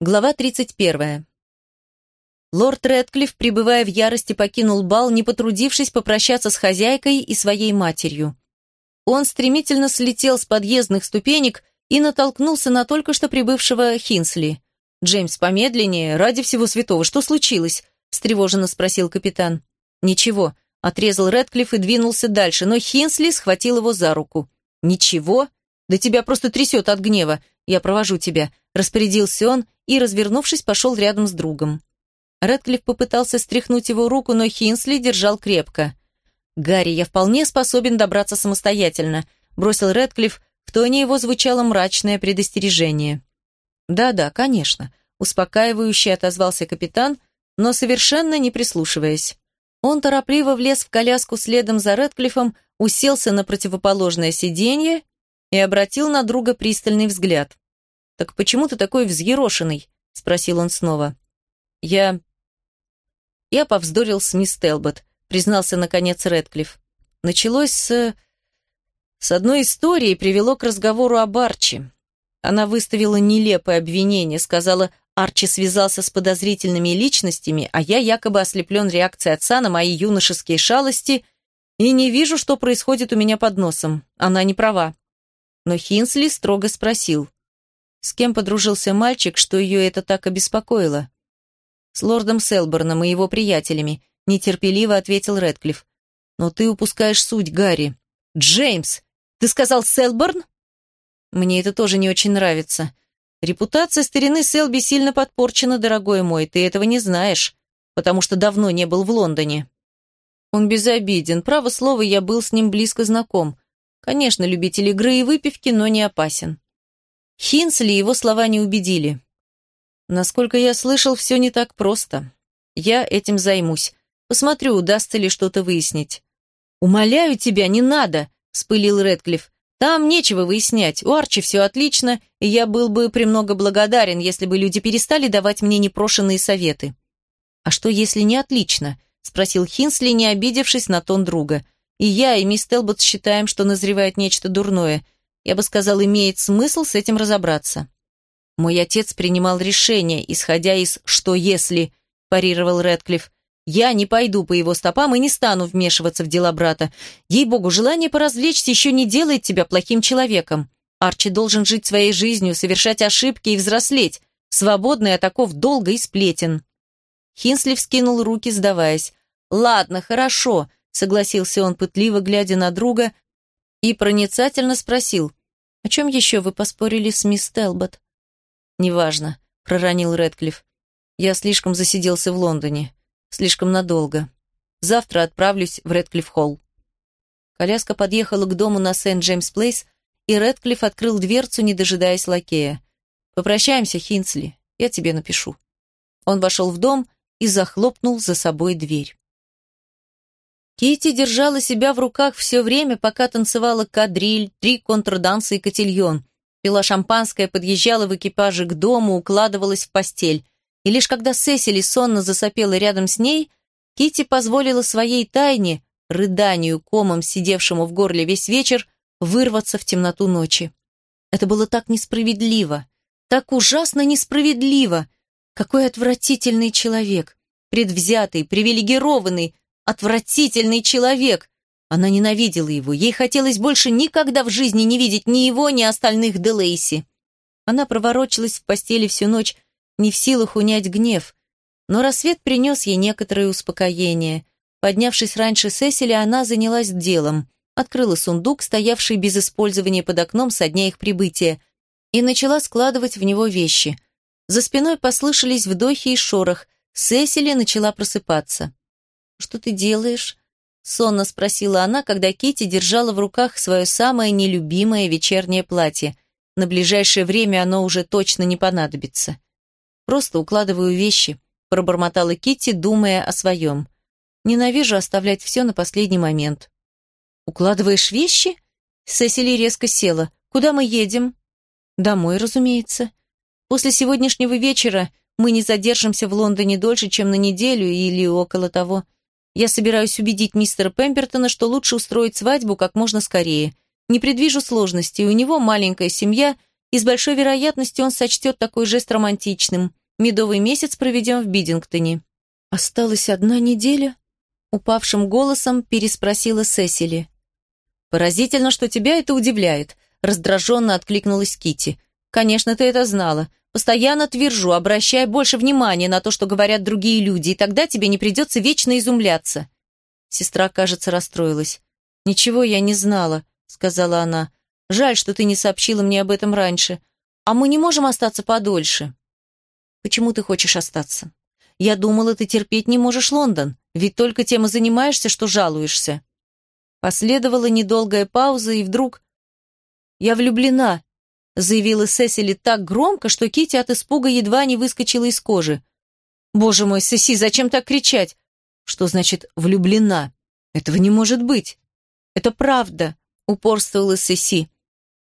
Глава 31. Лорд Рэдклифф, пребывая в ярости, покинул бал, не потрудившись попрощаться с хозяйкой и своей матерью. Он стремительно слетел с подъездных ступенек и натолкнулся на только что прибывшего Хинсли. «Джеймс, помедленнее, ради всего святого, что случилось?» – встревоженно спросил капитан. «Ничего», – отрезал Рэдклифф и двинулся дальше, но Хинсли схватил его за руку. «Ничего? Да тебя просто трясет от гнева. Я провожу тебя», – распорядился он и, развернувшись, пошел рядом с другом. Рэдклифф попытался стряхнуть его руку, но Хинсли держал крепко. «Гарри, я вполне способен добраться самостоятельно», – бросил Рэдклифф, в тоне его звучало мрачное предостережение. «Да-да, конечно», – успокаивающе отозвался капитан, но совершенно не прислушиваясь. Он торопливо влез в коляску следом за Рэдклиффом, уселся на противоположное сиденье и обратил на друга пристальный взгляд. «Так почему ты такой взъерошенный?» — спросил он снова. «Я...» «Я повздорил с мисс Телбот», — признался наконец Рэдклифф. «Началось с... с одной истории привело к разговору об Арчи. Она выставила нелепое обвинение, сказала, Арчи связался с подозрительными личностями, а я якобы ослеплен реакцией отца на мои юношеские шалости и не вижу, что происходит у меня под носом. Она не права». Но Хинсли строго спросил. С кем подружился мальчик, что ее это так обеспокоило? С лордом Селборном и его приятелями, нетерпеливо ответил Рэдклифф. Но ты упускаешь суть, Гарри. Джеймс, ты сказал Селборн? Мне это тоже не очень нравится. Репутация старины Селби сильно подпорчена, дорогой мой, ты этого не знаешь, потому что давно не был в Лондоне. Он безобиден, право слово, я был с ним близко знаком. Конечно, любитель игры и выпивки, но не опасен. Хинсли его слова не убедили. Насколько я слышал, все не так просто. Я этим займусь. Посмотрю, удастся ли что-то выяснить. «Умоляю тебя, не надо!» — вспылил Рэдклифф. «Там нечего выяснять. У Арчи все отлично, и я был бы премного благодарен, если бы люди перестали давать мне непрошенные советы». «А что, если не отлично?» — спросил Хинсли, не обидевшись на тон друга. «И я, и мисс Телбот считаем, что назревает нечто дурное. Я бы сказал, имеет смысл с этим разобраться. Мой отец принимал решение, исходя из «что если», парировал Рэдклифф. Я не пойду по его стопам и не стану вмешиваться в дела брата. Ей-богу, желание поразвлечься еще не делает тебя плохим человеком. Арчи должен жить своей жизнью, совершать ошибки и взрослеть, свободный от оков долга и сплетен. Хинсли вскинул руки, сдаваясь. «Ладно, хорошо», — согласился он, пытливо глядя на друга, и проницательно спросил. «О чем еще вы поспорили с мисс Телбот?» «Неважно», — проронил Рэдклифф. «Я слишком засиделся в Лондоне. Слишком надолго. Завтра отправлюсь в Рэдклифф-холл». Коляска подъехала к дому на Сент-Джеймс-Плейс, и Рэдклифф открыл дверцу, не дожидаясь лакея. «Попрощаемся, Хинсли. Я тебе напишу». Он вошел в дом и захлопнул за собой дверь. Кити держала себя в руках все время, пока танцевала кадриль, три контрданса и котельон. Пила шампанское, подъезжала в экипаже к дому, укладывалась в постель. И лишь когда Сесили сонно засопела рядом с ней, Кити позволила своей тайне, рыданию комом, сидевшему в горле весь вечер, вырваться в темноту ночи. Это было так несправедливо, так ужасно несправедливо. Какой отвратительный человек, предвзятый, привилегированный, Отвратительный человек. Она ненавидела его. Ей хотелось больше никогда в жизни не видеть ни его, ни остальных Делейси. Она проворочилась в постели всю ночь, не в силах унять гнев. Но рассвет принес ей некоторое успокоение. Поднявшись раньше Сесили, она занялась делом. Открыла сундук, стоявший без использования под окном со дня их прибытия, и начала складывать в него вещи. За спиной послышались вдохи и шорох. Сесили начала просыпаться. «Что ты делаешь?» — сонно спросила она, когда Кити держала в руках свое самое нелюбимое вечернее платье. На ближайшее время оно уже точно не понадобится. «Просто укладываю вещи», — пробормотала Кити, думая о своем. «Ненавижу оставлять все на последний момент». «Укладываешь вещи?» Сесили резко села. «Куда мы едем?» «Домой, разумеется. После сегодняшнего вечера мы не задержимся в Лондоне дольше, чем на неделю или около того. Я собираюсь убедить мистера Пембертона, что лучше устроить свадьбу как можно скорее. Не предвижу сложностей, у него маленькая семья, и с большой вероятностью он сочтет такой жест романтичным. Медовый месяц проведем в Бидингтоне. Осталась одна неделя? Упавшим голосом переспросила Сесили. Поразительно, что тебя это удивляет, раздраженно откликнулась Кити. Конечно, ты это знала. Постоянно твержу, обращай больше внимания на то, что говорят другие люди, и тогда тебе не придется вечно изумляться. Сестра, кажется, расстроилась. «Ничего я не знала», — сказала она. «Жаль, что ты не сообщила мне об этом раньше. А мы не можем остаться подольше». «Почему ты хочешь остаться?» «Я думала, ты терпеть не можешь Лондон, ведь только тем и занимаешься, что жалуешься». Последовала недолгая пауза, и вдруг... «Я влюблена», — заявила Сесили так громко, что Кити от испуга едва не выскочила из кожи. «Боже мой, Сеси, зачем так кричать? Что значит «влюблена»? Этого не может быть. Это правда, упорствовала Сеси.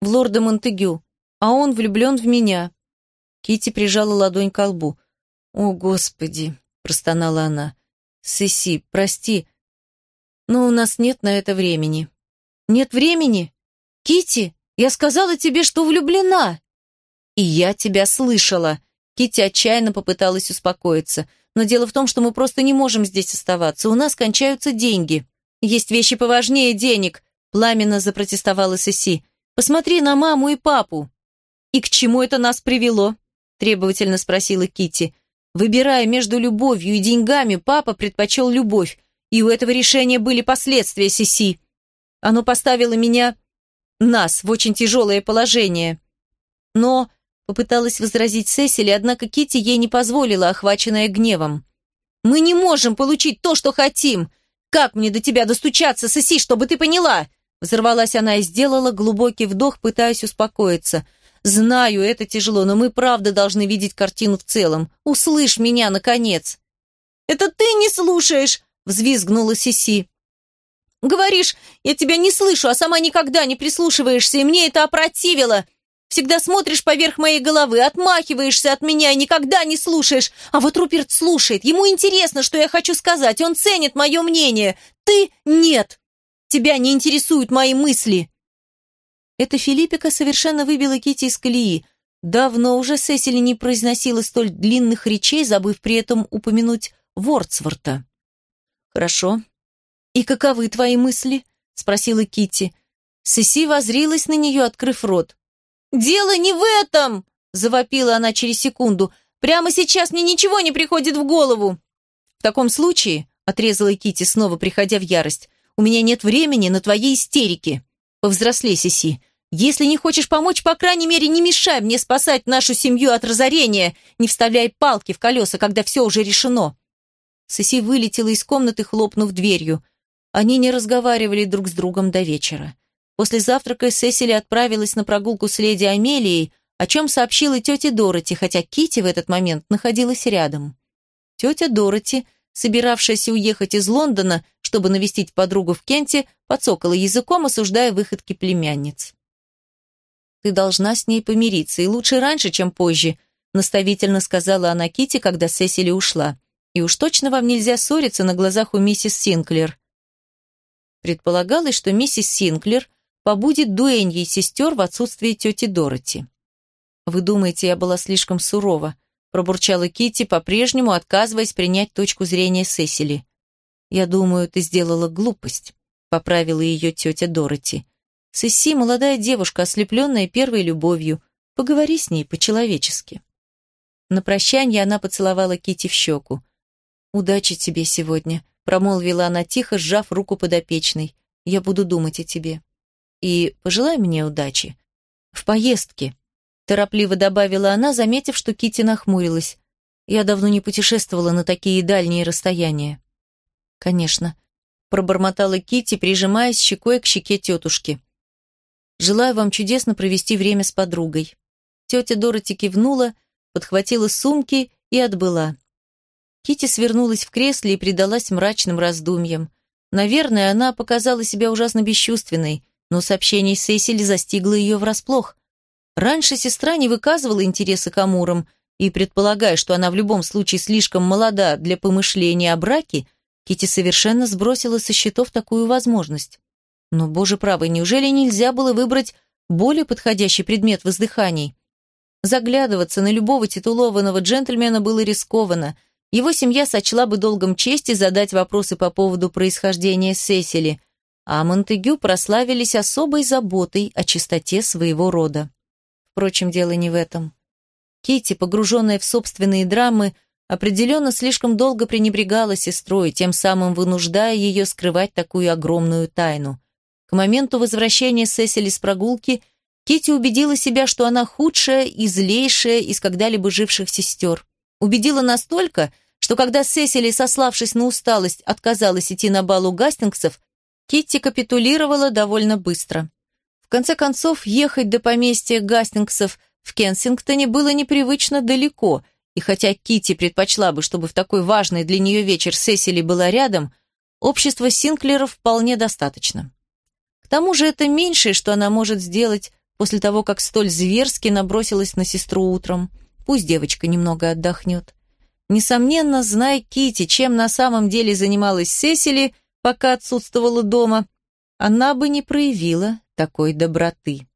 В лорда Монтегю. А он влюблен в меня. Кити прижала ладонь к лбу. «О, Господи!» – простонала она. «Сеси, прости, но у нас нет на это времени». «Нет времени? Кити, я сказала тебе, что влюблена!» «И я тебя слышала!» Кити отчаянно попыталась успокоиться – но дело в том, что мы просто не можем здесь оставаться. У нас кончаются деньги. Есть вещи поважнее денег, пламенно запротестовала Сеси. Посмотри на маму и папу. И к чему это нас привело? требовательно спросила Кити. Выбирая между любовью и деньгами, папа предпочел любовь, и у этого решения были последствия, Сиси. Оно поставило меня, нас, в очень тяжелое положение. Но Попыталась возразить Сесили, однако Кити ей не позволила, охваченная гневом. «Мы не можем получить то, что хотим! Как мне до тебя достучаться, Сеси, чтобы ты поняла?» Взорвалась она и сделала глубокий вдох, пытаясь успокоиться. «Знаю, это тяжело, но мы правда должны видеть картину в целом. Услышь меня, наконец!» «Это ты не слушаешь!» — взвизгнула Сиси. «Говоришь, я тебя не слышу, а сама никогда не прислушиваешься, и мне это опротивило!» Всегда смотришь поверх моей головы, отмахиваешься от меня и никогда не слушаешь. А вот Руперт слушает. Ему интересно, что я хочу сказать. Он ценит мое мнение. Ты нет. Тебя не интересуют мои мысли. Эта Филиппика совершенно выбила Кити из колеи. Давно уже Сесили не произносила столь длинных речей, забыв при этом упомянуть Вордсворта. «Хорошо. И каковы твои мысли?» — спросила Кити. Сеси возрилась на нее, открыв рот. «Дело не в этом!» – завопила она через секунду. «Прямо сейчас мне ничего не приходит в голову!» «В таком случае», – отрезала Кити, снова приходя в ярость, «у меня нет времени на твои истерики. Повзрослей, Сиси. Если не хочешь помочь, по крайней мере, не мешай мне спасать нашу семью от разорения, не вставляй палки в колеса, когда все уже решено». Сиси вылетела из комнаты, хлопнув дверью. Они не разговаривали друг с другом до вечера. После завтрака Сесили отправилась на прогулку с леди Амелией, о чем сообщила тете Дороти, хотя Кити в этот момент находилась рядом. Тетя Дороти, собиравшаяся уехать из Лондона, чтобы навестить подругу в Кенте, подсокала языком, осуждая выходки племянниц. «Ты должна с ней помириться, и лучше раньше, чем позже», наставительно сказала она Кити, когда Сесили ушла. «И уж точно вам нельзя ссориться на глазах у миссис Синклер». Предполагалось, что миссис Синклер – побудет дуэньей сестер в отсутствие тети Дороти. «Вы думаете, я была слишком сурова?» пробурчала Кити, по-прежнему отказываясь принять точку зрения Сесили. «Я думаю, ты сделала глупость», — поправила ее тетя Дороти. «Сесси — молодая девушка, ослепленная первой любовью. Поговори с ней по-человечески». На прощание она поцеловала Кити в щеку. «Удачи тебе сегодня», — промолвила она тихо, сжав руку подопечной. «Я буду думать о тебе» и пожелай мне удачи. В поездке, торопливо добавила она, заметив, что Кити нахмурилась. Я давно не путешествовала на такие дальние расстояния. Конечно, пробормотала Кити, прижимаясь щекой к щеке тетушки. Желаю вам чудесно провести время с подругой. Тетя Дороти кивнула, подхватила сумки и отбыла. Кити свернулась в кресле и предалась мрачным раздумьям. Наверное, она показала себя ужасно бесчувственной, но сообщение Сесили застигло ее врасплох. Раньше сестра не выказывала интереса к Амурам, и, предполагая, что она в любом случае слишком молода для помышления о браке, Кити совершенно сбросила со счетов такую возможность. Но, боже правый, неужели нельзя было выбрать более подходящий предмет воздыханий. Заглядываться на любого титулованного джентльмена было рискованно. Его семья сочла бы долгом чести задать вопросы по поводу происхождения Сесили, а Монтегю прославились особой заботой о чистоте своего рода. Впрочем, дело не в этом. Кити, погруженная в собственные драмы, определенно слишком долго пренебрегала сестрой, тем самым вынуждая ее скрывать такую огромную тайну. К моменту возвращения Сесили с прогулки Кити убедила себя, что она худшая и злейшая из когда-либо живших сестер. Убедила настолько, что когда Сесили, сославшись на усталость, отказалась идти на бал у Гастингсов, Китти капитулировала довольно быстро. В конце концов, ехать до поместья Гастингсов в Кенсингтоне было непривычно далеко, и хотя Китти предпочла бы, чтобы в такой важный для нее вечер Сесили была рядом, общества Синклеров вполне достаточно. К тому же это меньшее, что она может сделать после того, как столь зверски набросилась на сестру утром. Пусть девочка немного отдохнет. Несомненно, зная Кити, чем на самом деле занималась Сесили, пока отсутствовала дома, она бы не проявила такой доброты.